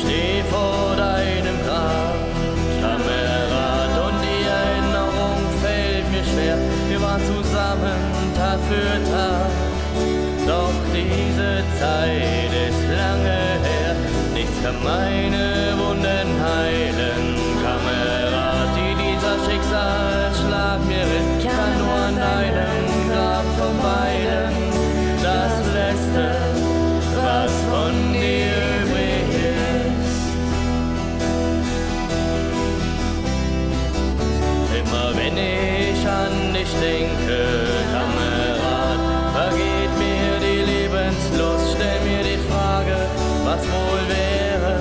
steh vor deinem Grab, Kamerad, und die Erinnerung fällt mir schwer. Wir waren zusammen Tag für Tag, doch diese Zeit ist lange her. Nichts kann meine denke, Kamerad, vergeht mir die Lebenslust. Stell mir die Frage, was wohl wäre,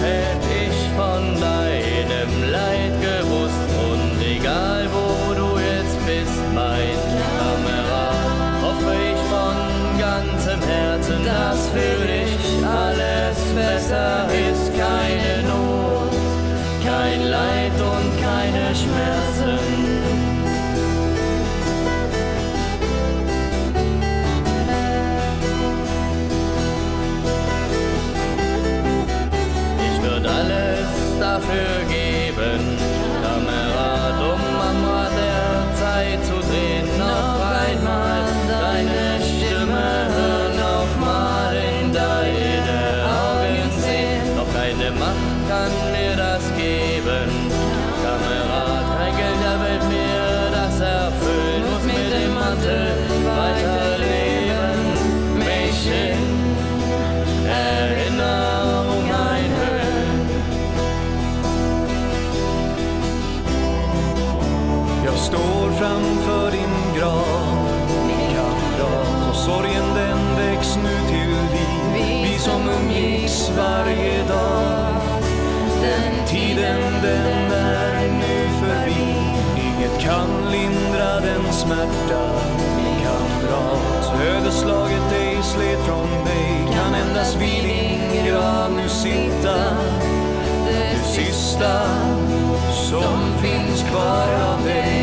hätte ich von deinem Leid gewusst. Und egal wo du jetzt bist, mein Kamerad, hoffe ich von ganzem Herzen, dass für dich alles besser ist. Dafür geben, Kamerad, um am Rad der Zeit zu drehen. Noch einmal deine Stimme hören, noch mal in deine Augen sehen. Doch keine Macht kann mir das geben, Kamerad. Kein Geld der Welt mir das erfüllen, står framför din grav, min kamrat och sorgen den väcks nu till liv. Vi som umgicks varje dag. Den tiden den är nu förbi. Inget kan lindra den smärta, min kamrat. Ödeslaget dig slet från dig kan endast vid din grav nu sitta. Det sista som finns kvar av dig